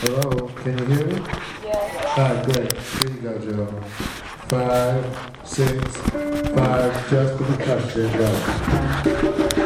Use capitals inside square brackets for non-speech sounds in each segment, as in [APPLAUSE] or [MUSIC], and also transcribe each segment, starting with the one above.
Hello, can you hear me? Yes. All right, great. Here you go, Joe. Five, six, five, just for the touch. There you go.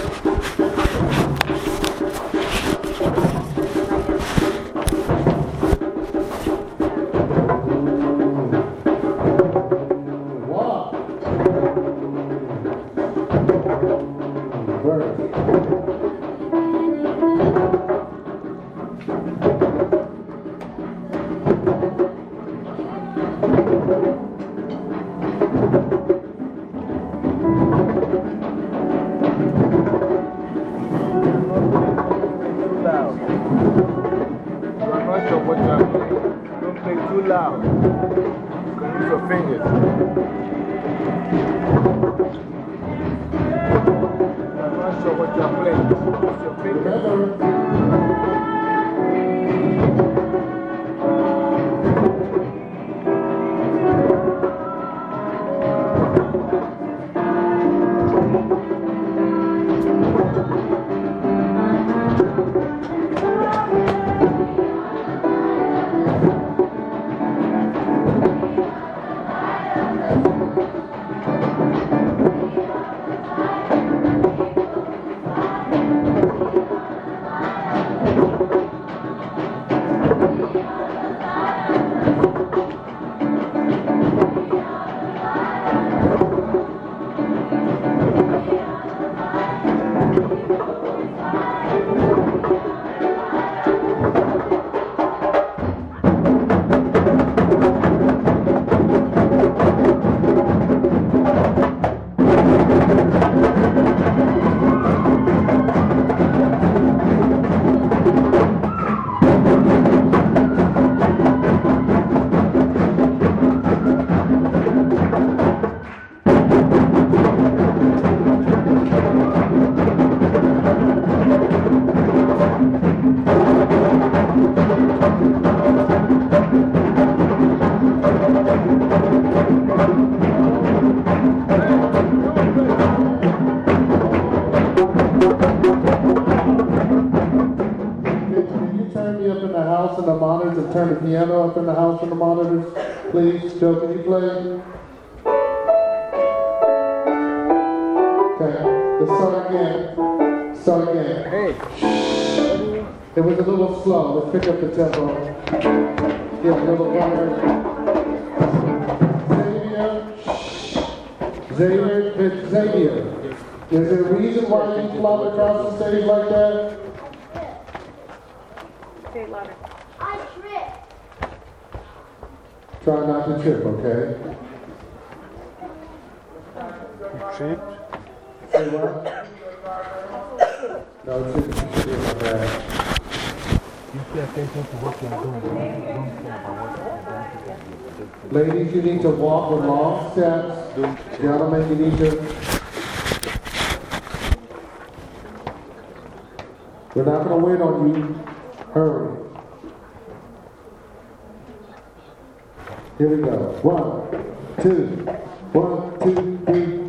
Monitors turn the piano up in the house and the monitors? Please, Joe, can you play? Okay, let's start again. Start again. Hey, It was a little slow. Let's pick up the tempo. Yeah, a little better. Xavier. Xavier, Xavier. Is there a reason why you flop across the stage like that? Say it louder. I tripped. Try not to trip, okay? tripped. Say what? No, it's just bad. You pay attention to what you are doing. Don't, don't care about what you are doing. Ladies, you need to walk with long steps. Gentlemen, you need to. We're not going to wait on you. Hurry. Here we go. One, two, one, two, three,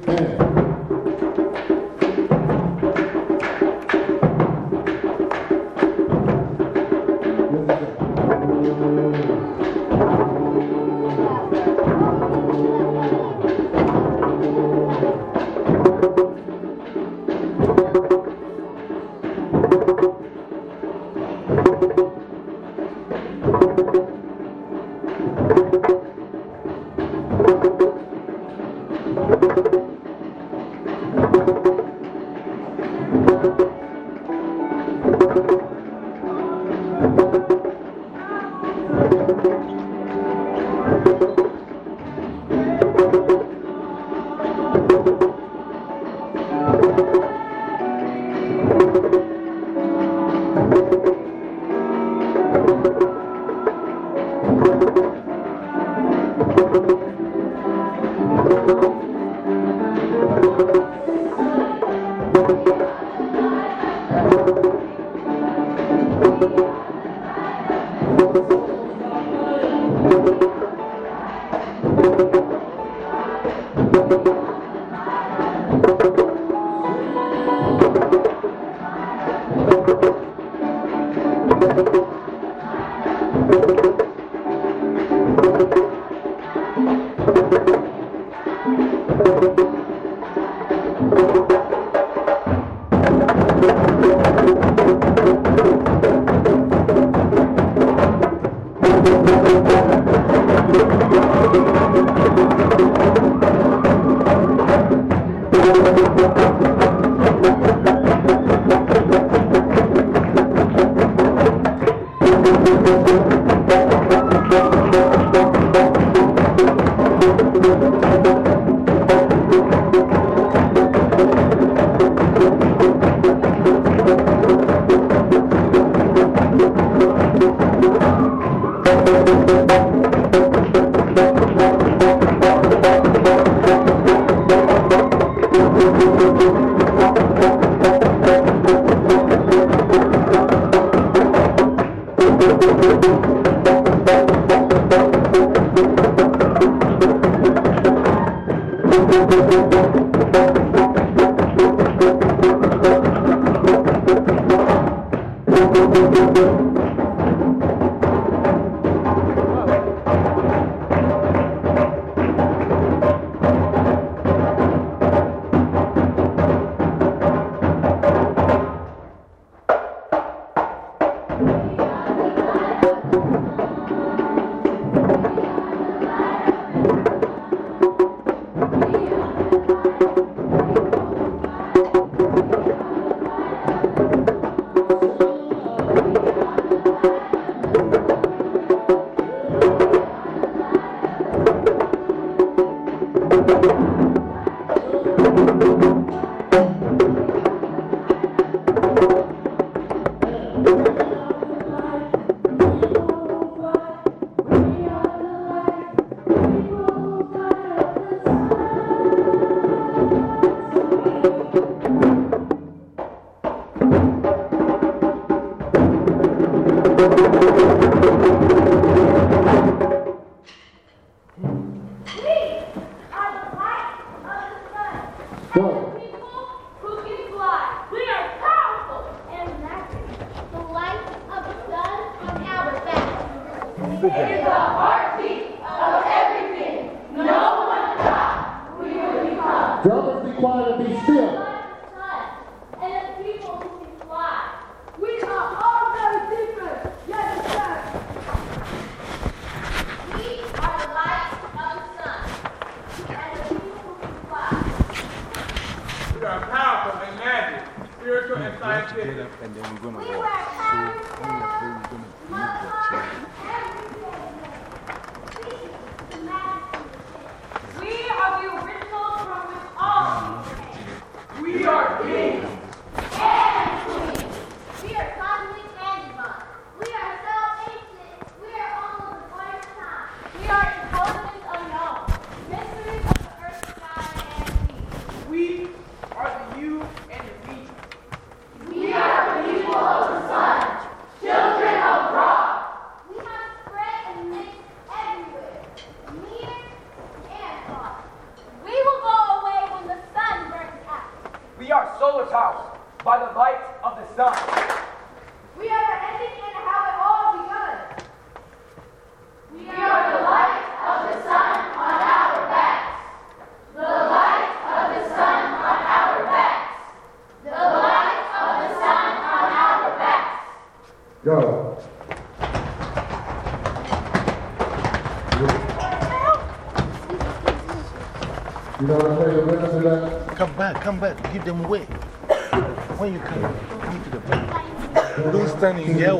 ありが come back, give them away. [COUGHS] When you come, come to the back. Don't stand in their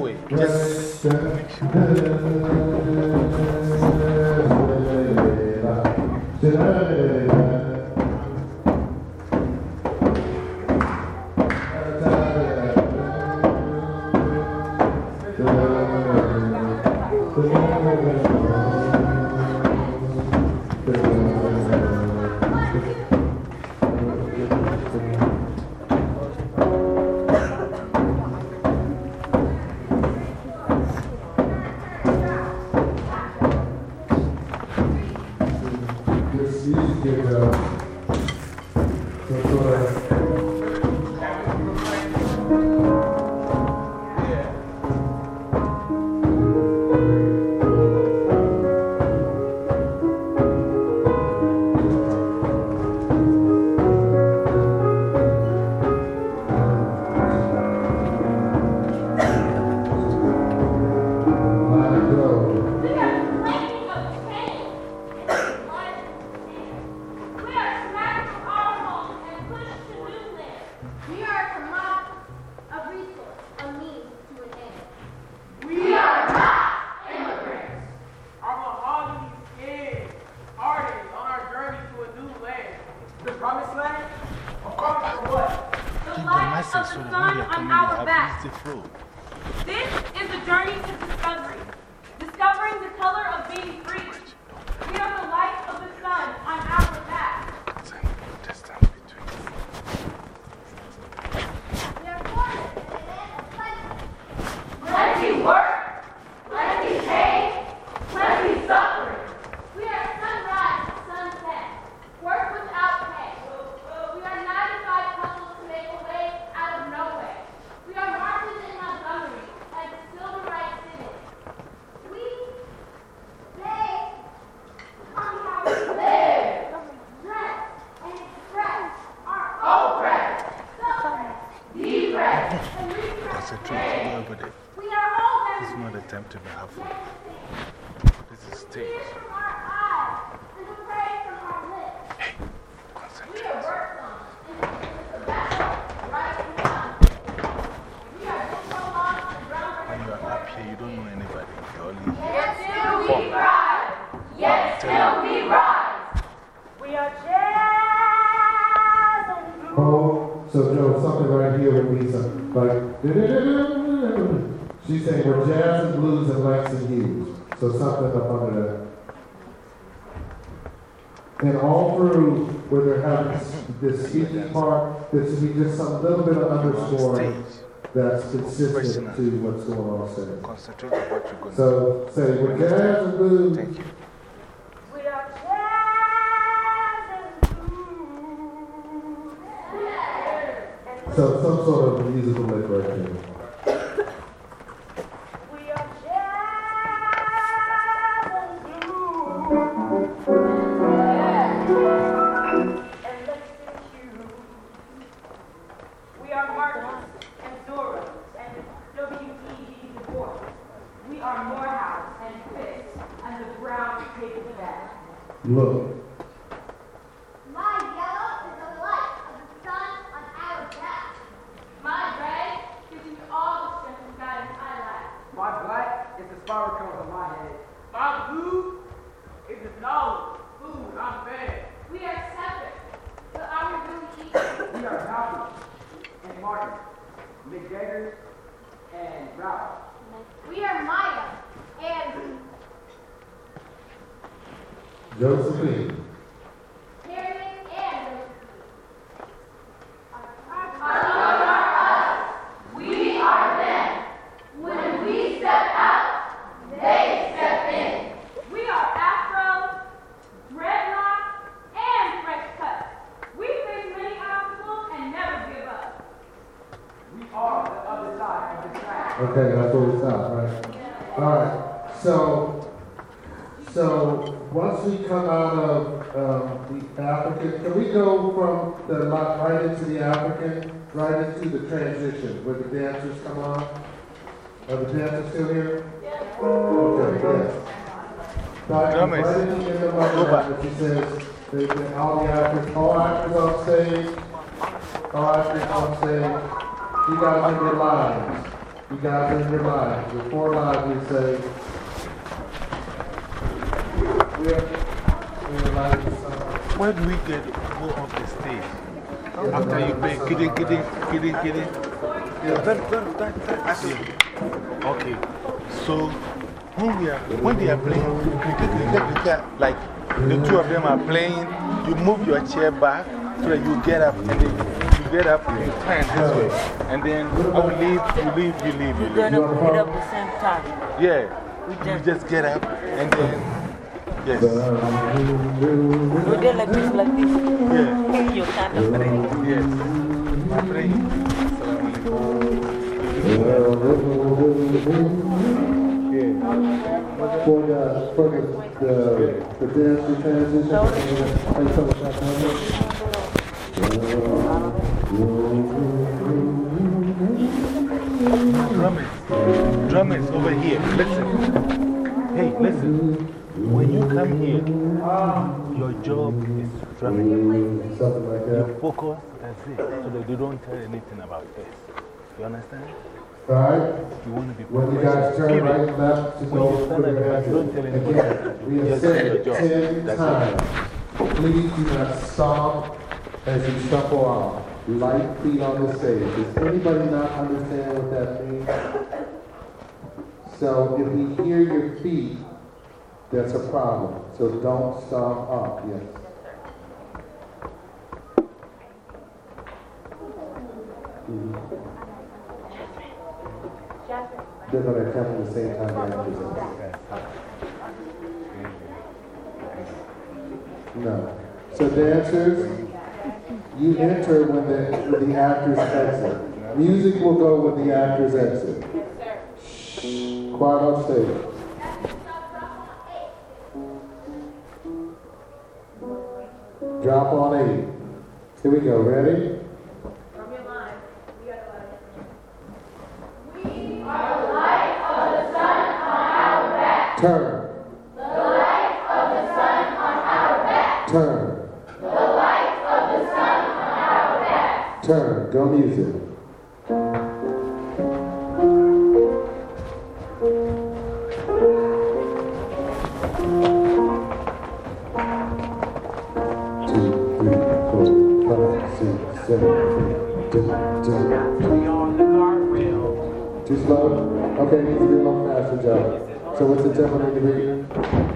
to what's going on. You're so, and. Thank you. So, some sort of musical liberation. all the actors, all actors on stage, all actors on stage. You guys in your lines. You guys in your lines. Your four lines, we say. Where do we get go on the stage? Yeah, After you play, kidding, kidding, kidding, kidding. Yeah, that, that, that, that's it. Okay. So, when, we are, when they are playing, like, the two of them are playing. You move your chair back so that you get up and then you, get up and you turn this way. And then I will leave, you leave, you leave. You're going to get up the same time. Yeah. We just, you just get up and then. Yes. Go there like this, like this. Yeah. You kind of pray. Yes. I pray. Yeah for the, for the, the, the dance transition? And Drummers, drummers over here, listen. Hey, listen. When you come here, your job is drumming. Something like that. You focus, that's it. So that you don't tell anything about this. You understand? All right? When you guys turn right and left to go for your exit, again, we have said ten times. Please do not stop as you shuffle out. Light feet on the stage. Does anybody not understand what that means? So if we hear your feet, that's a problem. So don't stop up. Yes. Mm -hmm. They're going to come at the same time after this. No. So dancers, you enter when the, when the actors exit. Music will go when the actors exit. Shh. Quiet on stage. Drop on eight. Here we go. Ready? Turn. The light of the sun on our back. Turn. The light of the sun on our back. Turn. Go music. Too slow? Okay, needs to be a little faster, Joe. So what's the tempo need to be?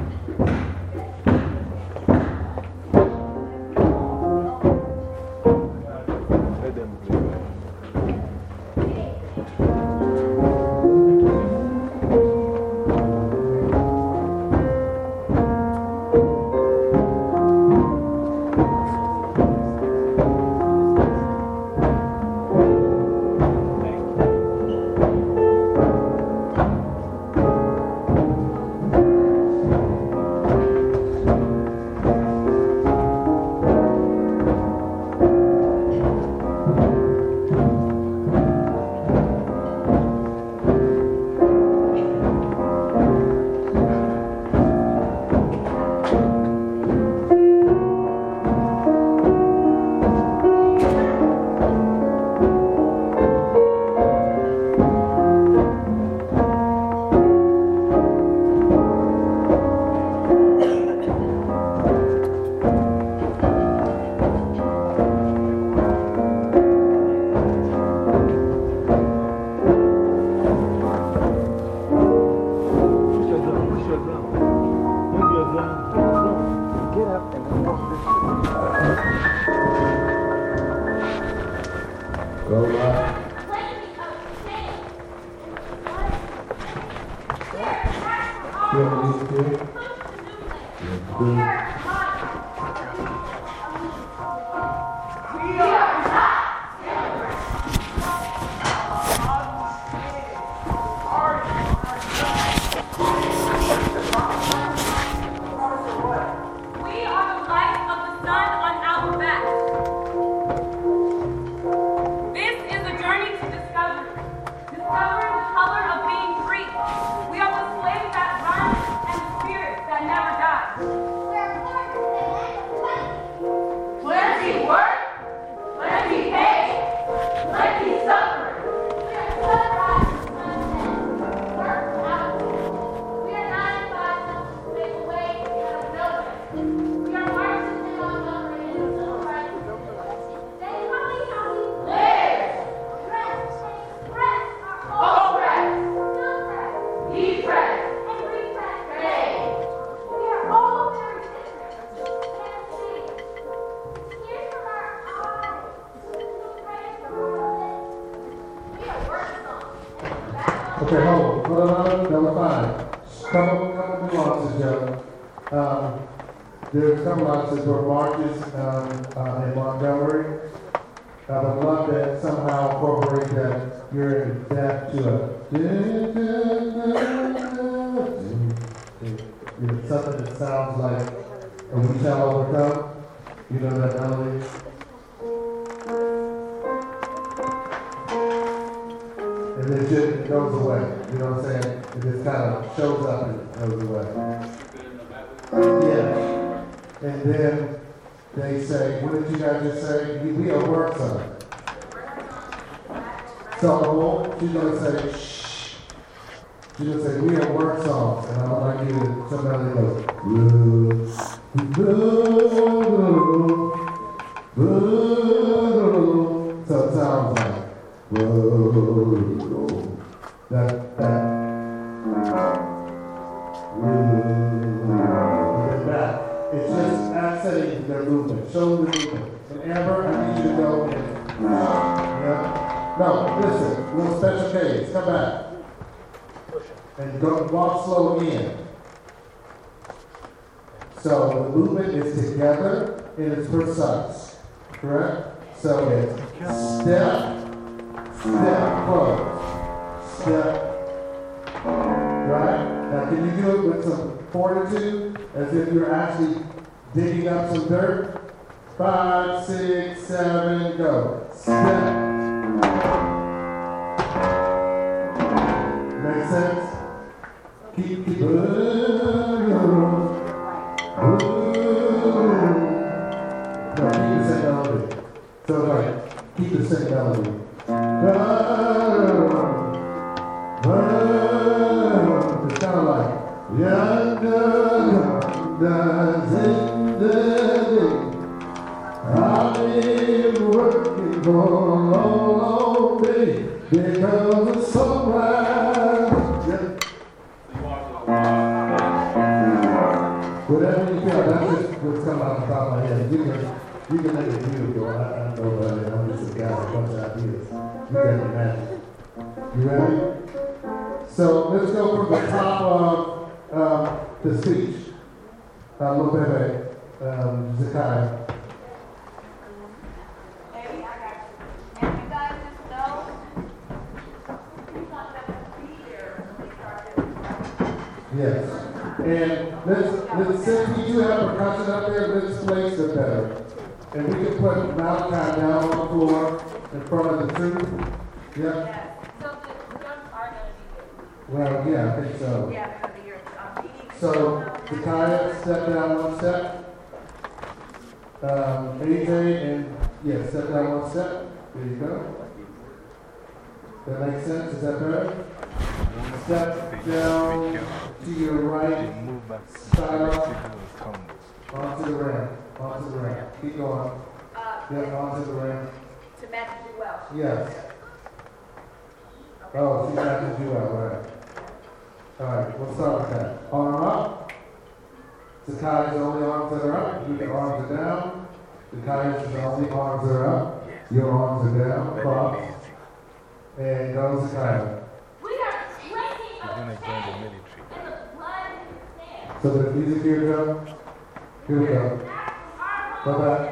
So she's gonna say, shh. She's gonna say, we are work songs. And I'm like you to somebody goes, "Blue, blue, blue, blue, Whoa, that, that. Whoa, that. It's just accenting their movement, showing the movement. And Amber, I need you to go in. Yeah. No, listen, little special case, come back. And go, walk slow in. So the movement is together and it's precise, correct? So it's step, step, close, step, right? Now can you do it with some fortitude, as if you're actually digging up some dirt? Five, six, seven, go. Step. Keep the keep the same the um, speech. Uh, Lopebe, um. Baby, I got you. And you guys just know, you want them to be there when they start this. Yes. And let's, let's, since we do have a percussion up there, let's place it better. And we can put Malachi down on the floor in front of the truth. Yeah? Yes. So the drums are gonna be good. Well, yeah, I think so. Yeah, they're gonna be here. Um, So, step down one step. Um, AJ and, yeah, step down one step. There you go. That makes sense? Is that better? Step down to your They right, move back. Style. Will come. onto the ramp, onto the ramp. Keep going. uh, Yeah, onto the ramp. to match you well. Yes. Oh, she's not gonna do that, right? All right, we'll start with that. Arm up. Zakai's the only arms that are up. Your arms are down. Zakai's the only arms that are up. Your arms are down. Cross. And go Zakai. We are drinking He's of going to join the pain military. and the blood in So the music here go. Here we go. Go back.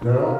Girl.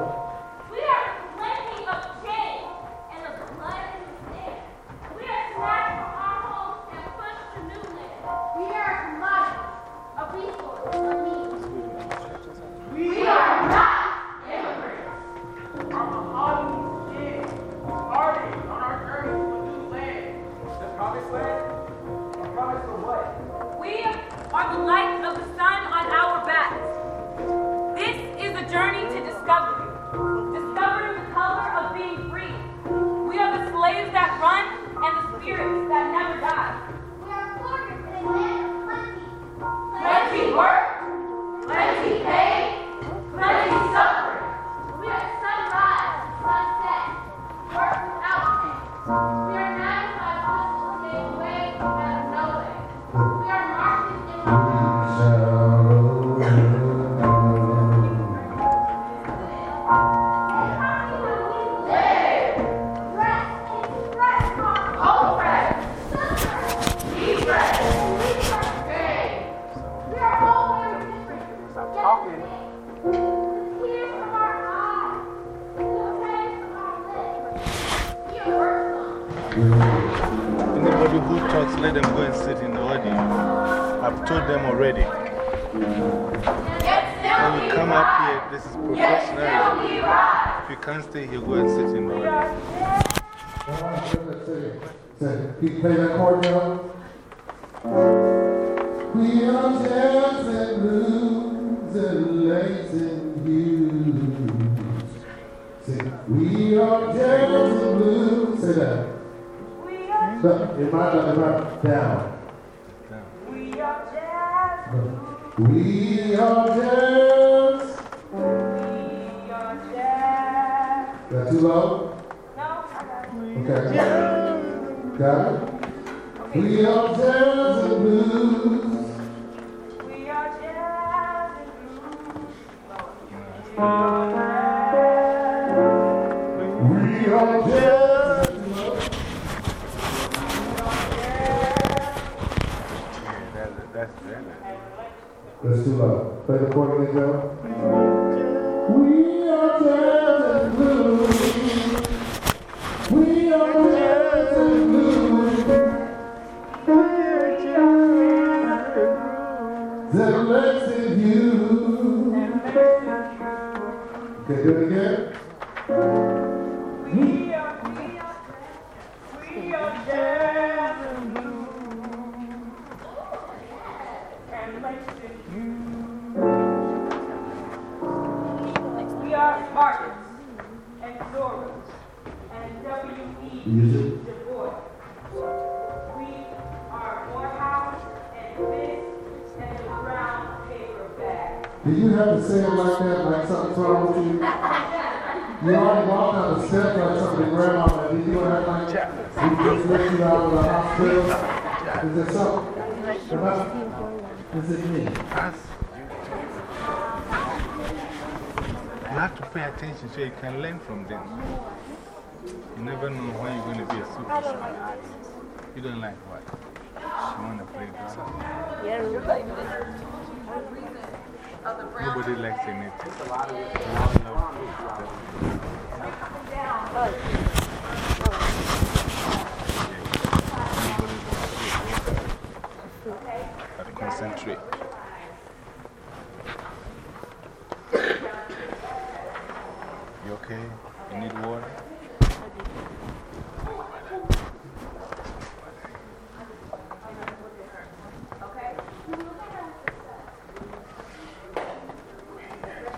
Them go and sit in the audience. I've told them already. When you come up here, this is professional. If you can't stay here, go and sit in the audience. You play that chord now? We are jazz and blues and lace and hues. We are and blues. Say that. No, it might not, it down. We are jazz. We are jazz. That too low? No, I got it. Okay. Got it? We are and blues. We are and blues. We are jazz. We are jazz. Yeah, that, that's better. That's too low. Play the chord again, Joe. We are jazz and blues. We are bag. Did you have to say it like that, like something's wrong with you? You already walked down the steps like something grandma did. You act like we just let you out of the hospital. Is there something? Am I- Is it me? You have to pay attention so you can learn from them. You never know when you're going to be a superstar. You don't like what? You want to play guitar. Yeah. Nobody likes anything. We all love food. Concentrate. You okay? You need water?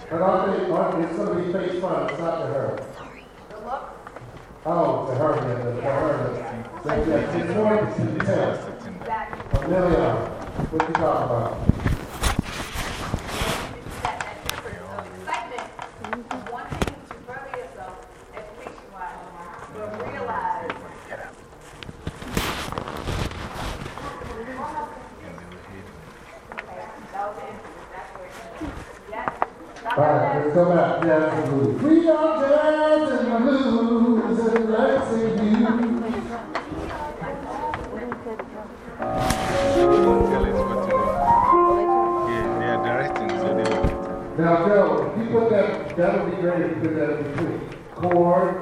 But aren't they, aren't, it's going to be face front, it's not to her. Sorry. Oh, to her, yeah, to her. That's, that's important to tell. Sitting there. Amelia, what you talking about? And they were and blues. We are jazz and blues and let's sing you. Yeah, they are directing, so they will. That, that would be great put that in between. Chord.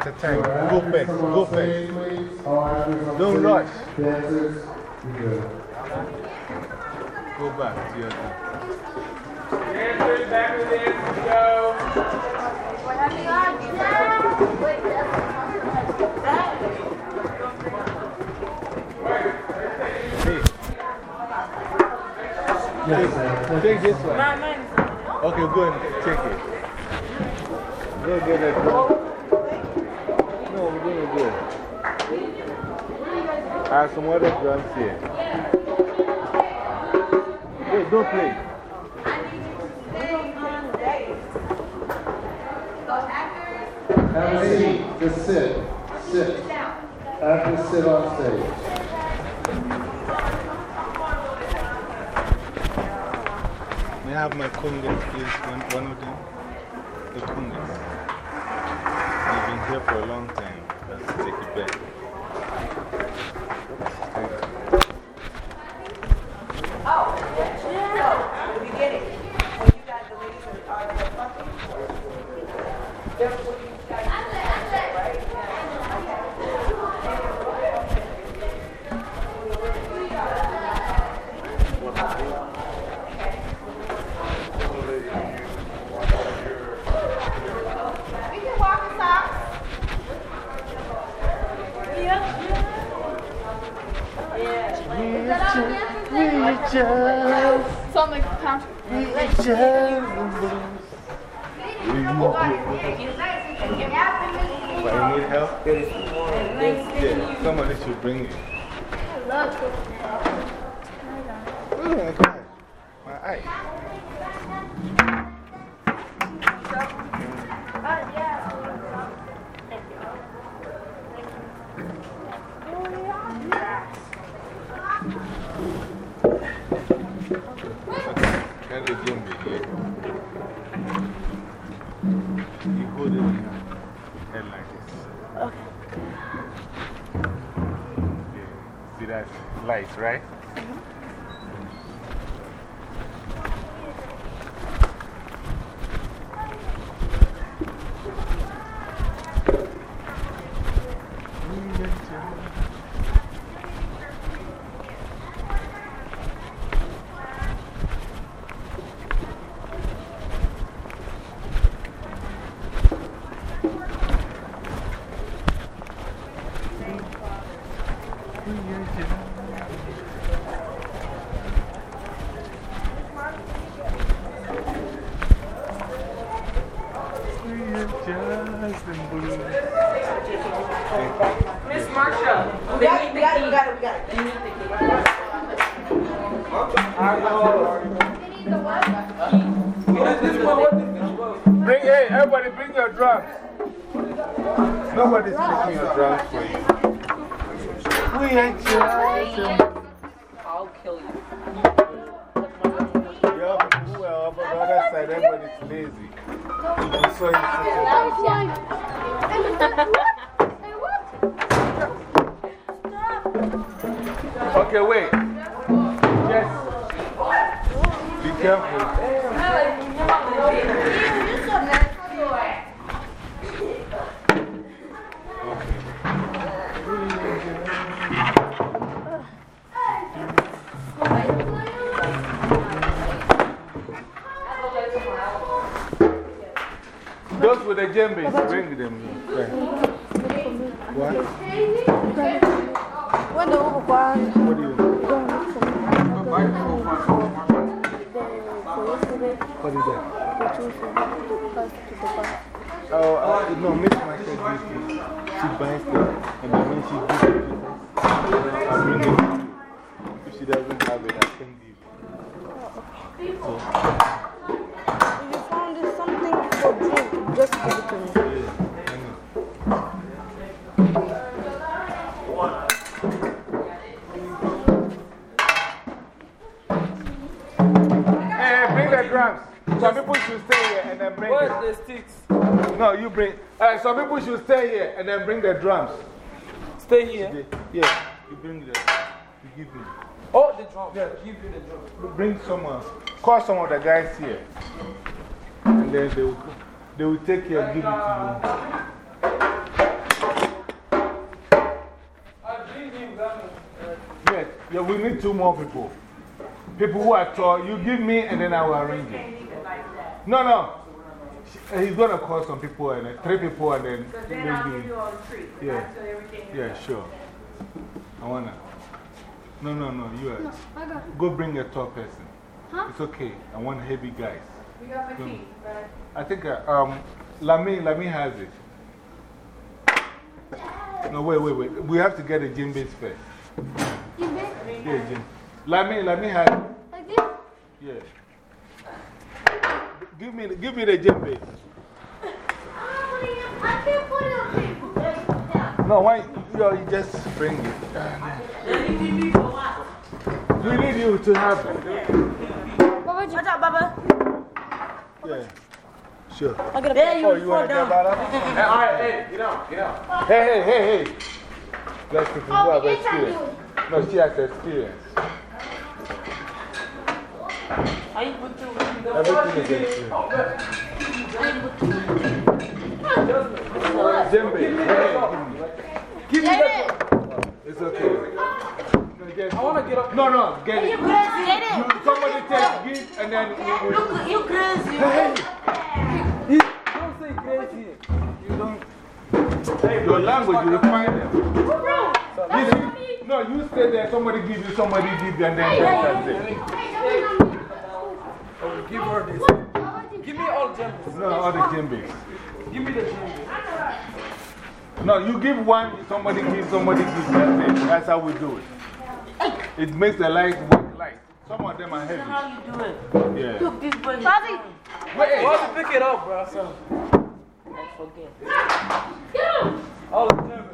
At a time. Go first. Go on Don't rush. Good. Go back to your. Dancers, back to dancers, go. Hey. Take this one. Okay, go and take it. Go get a drum. No, we're going to go. Have some other drums here. Hey, don't play. Have a seat. Just sit. Sit. Actors sit on stage. May I have my congas, please? One, one of them? The congas. They've been here for a long time. Let's take it back. Thank you. Oh, so, the beginning, when you got the ladies in the car, they're fucking. That's Nobody's picking your bring it to. If she doesn't have it, I can give. So, If you found something for drink, just give it to me. yeah, I know. Hey, bring the drums. Some people should stay here and then bring Where's the sticks? No, you bring. Uh, some people should stay here and then bring the drums. Stay here. Yeah, bring the. You give me. Oh, the drum. Yeah, give you the drum. Bring someone. Call some of the guys here. And then they will, they will take care and give it to I'll bring him down. you. Yes, yeah, we need two more people. People who are tall, you give me and then I will arrange it. No, no. He's going to call some people and then three people and then. Then they'll I'll give give you all the treats. Yeah. Yeah, sure. I wanna. No, no, no, you are. Go bring a tall person. Huh? It's okay. I want heavy guys. We got my key, right? I think uh, um, Lami, Lami has it. No, wait, wait, wait. We have to get a djembes first. You big? Yeah, gym. Lami, Lami has it. Like this? Yeah. Give me, the- give me the djembes. I can't put it on paper. No, why? You, know, you just bring it. We need you to have it. Watch out, Baba. Yeah. Sure. I'll get a There you Oh, you want to get down. about? Hey, all right, hey, get out, get out. Hey, hey, hey, hey. Let's people who Oh, have the inside experience. No, she has experience. Are you put through? Everything is experience. Oh, Jembe, hey, give me. Give me that. It's okay. No, I want to get up. No, no, get it. Get it. You, somebody take, give, and then we, we, Look, you crazy. He, don't say crazy. you don't. Hey, Your language, you refine them. You no, you stay there, somebody give you, somebody give you, and then that's it. Oh, give her this. Give me all the gems. No, all the djembes. Give me the gems. No, you give one, somebody gives, somebody gives. That's it. That's how we do it. It makes the light work light. Some of them are heavy. How you do it? Yeah. Look, this boy. Bobby. Wait, Why you pick it up, bro? I forget. All the gems.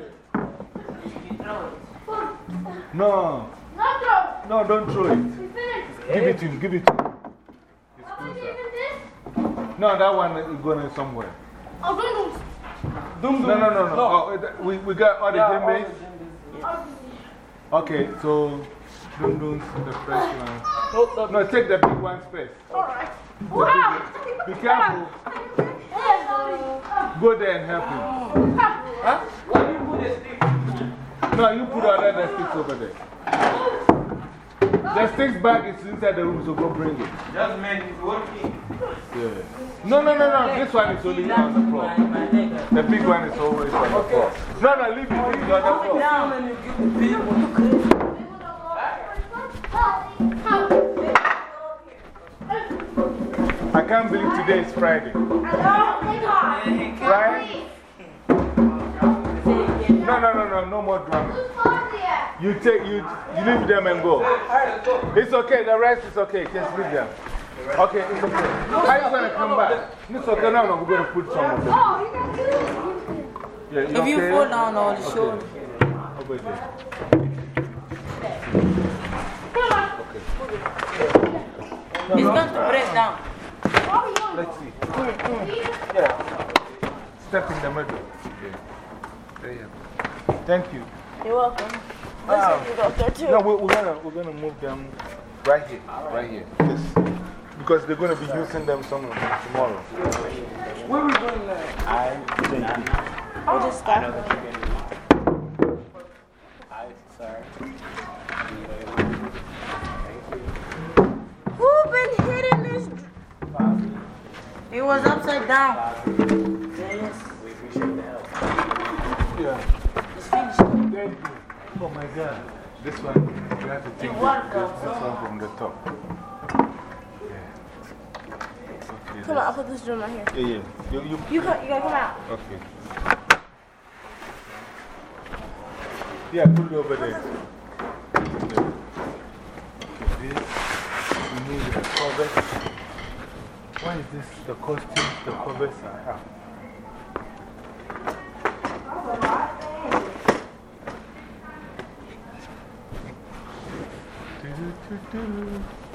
You throw it. no, Not throw. no, don't throw it. We. Give it to him, give it to him. It's closer. leaving this? No, that one is going somewhere. Oh, don't do Dum No, no, no, no. Oh, we, we got all the Yeah, all the djembes? gems. Okay, so, dum dums, the first one. No, no, No, take the big ones first. Alright. The big- Be careful. Go there and help him. Huh? Why you put this stick? No, you put all the other sticks over there. The sticks bag is inside the room, so go bring it. Just man is working. Yeah. No, no, no, no. This one is only on the floor. My, my leg. The big one is always on the floor. No, no, leave it. Leave it on the floor. Down. And you give the people. I can't believe today is Friday. Right? No, no, no, no, no more drama. You take, you, you leave them and go. It's okay, the rest is okay, just leave them. Okay, it's okay. How are you going to come back? It's okay, no, no, we're going to put some of them. Yeah, If you okay? fall down on the shoulder. Over there. It's going to break down. Let's see. Yeah. Step in the middle. Okay. There you go. Thank you. You're welcome. Oh. You got there too. No, we're, we're gonna we're gonna move them right here, right here. This, because they're gonna be using them some tomorrow. Where are we going now? Oh. We'll just stop. Who been hitting this? It was upside down. Yes. Yeah. It's finished. Thank you. Oh my God. This one, you have to take this, this, one from the top. Yeah. Okay. Come on, I'll put this drum right here. Yeah, yeah. You, you, You, come, you gotta come out. okay. Yeah, put it over there. Okay, this. We need the covers. Why is this the costumes, the covers I have? Do-do-do-do. I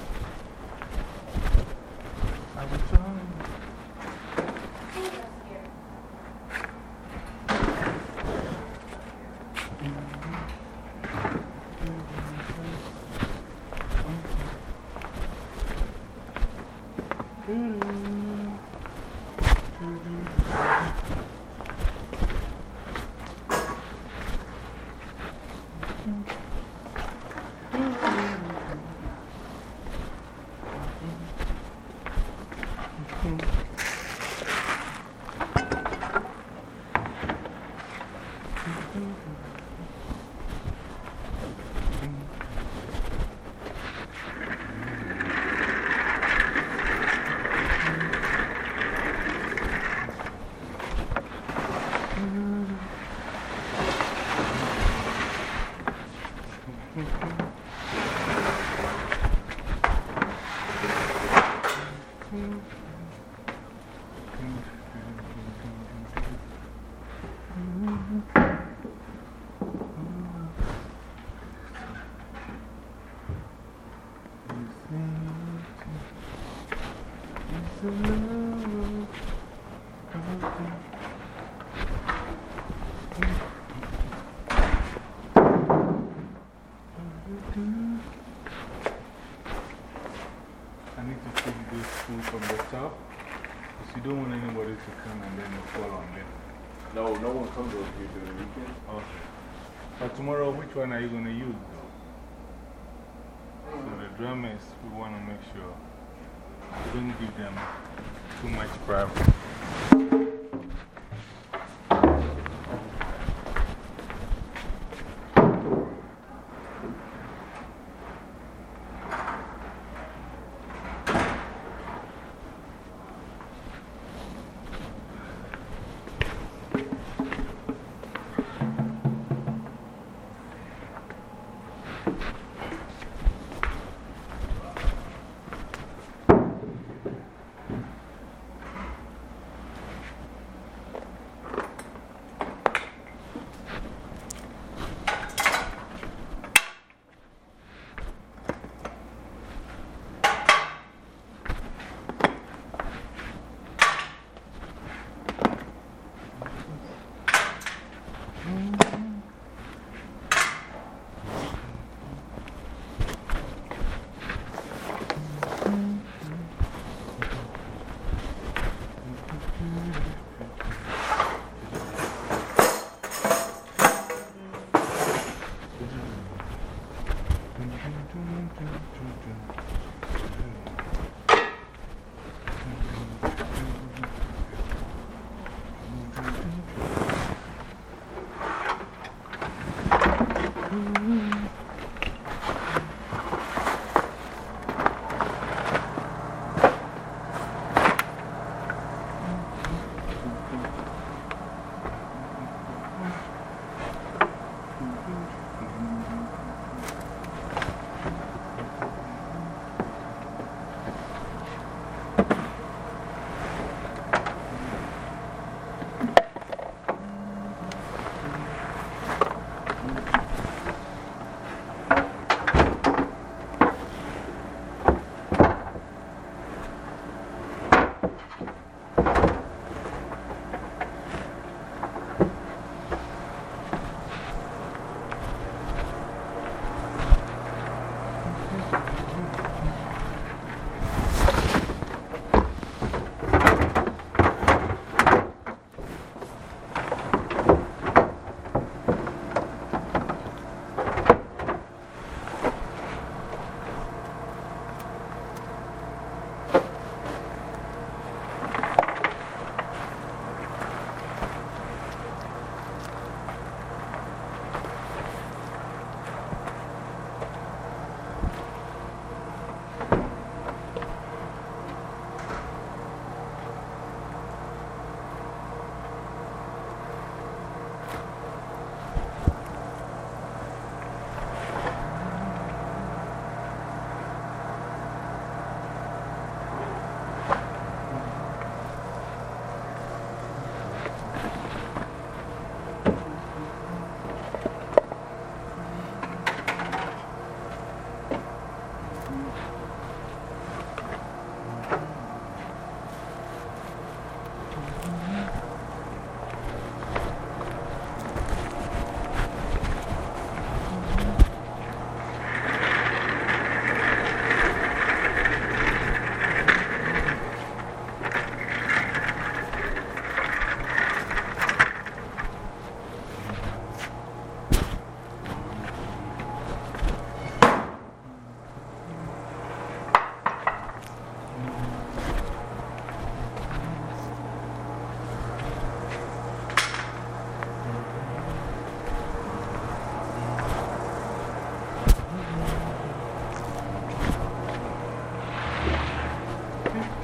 嗯 which one are you going to use though? So the drummers, we want to make sure we don't give them too much privacy.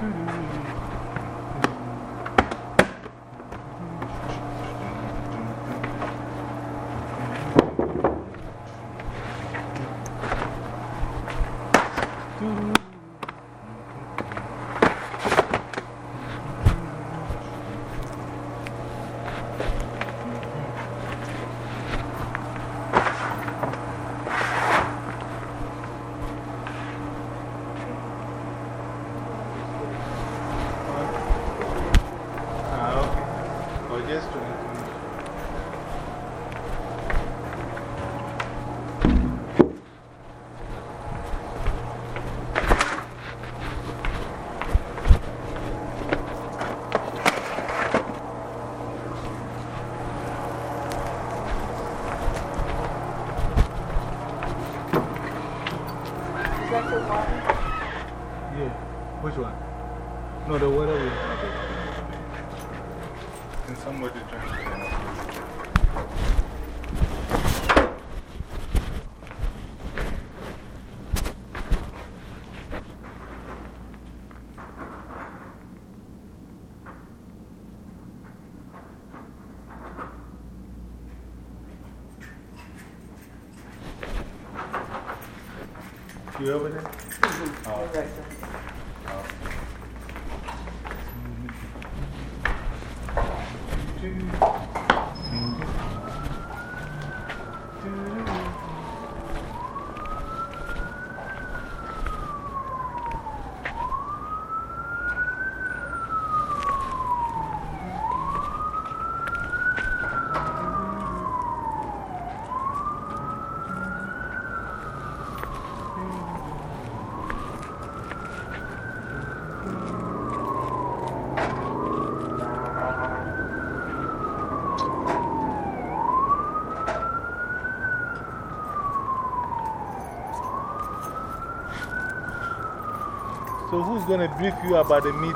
Mm-hmm. You over there? Mm-hmm. Oh. Right. Who's going to brief you about the meeting?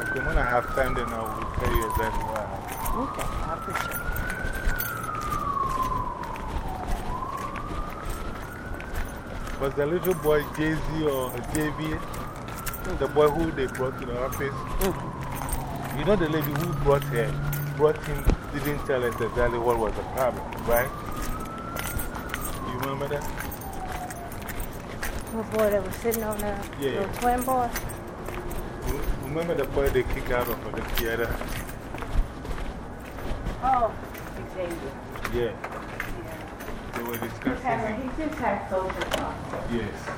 Okay, when I have time, then I will tell you exactly what happened. Okay, I appreciate it. Was the little boy Jay Z or JV? The boy who they brought to the office? Mm. You know the lady who brought her, brought him, didn't tell us exactly what was the problem, right? You remember that? The oh, boy that was sitting on the Yeah. little twin boy. Remember the boy they kicked out of the theater? Oh, Xavier. Yeah. They were He's discussing had- He just had social problems. Yes.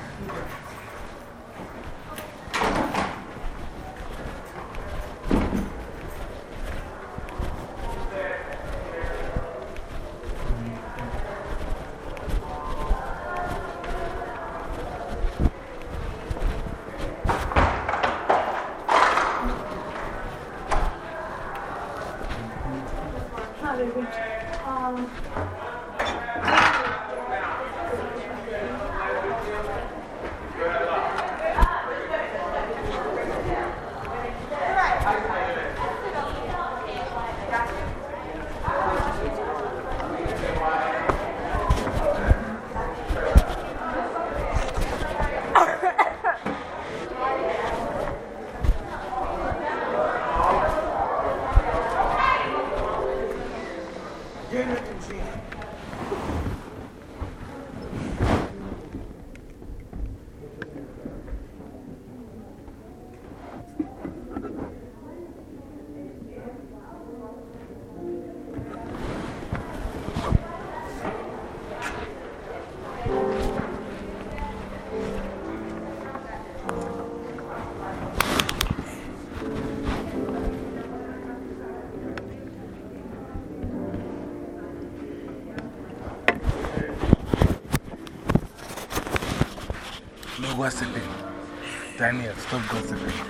No gossiping. Daniel, stop gossiping.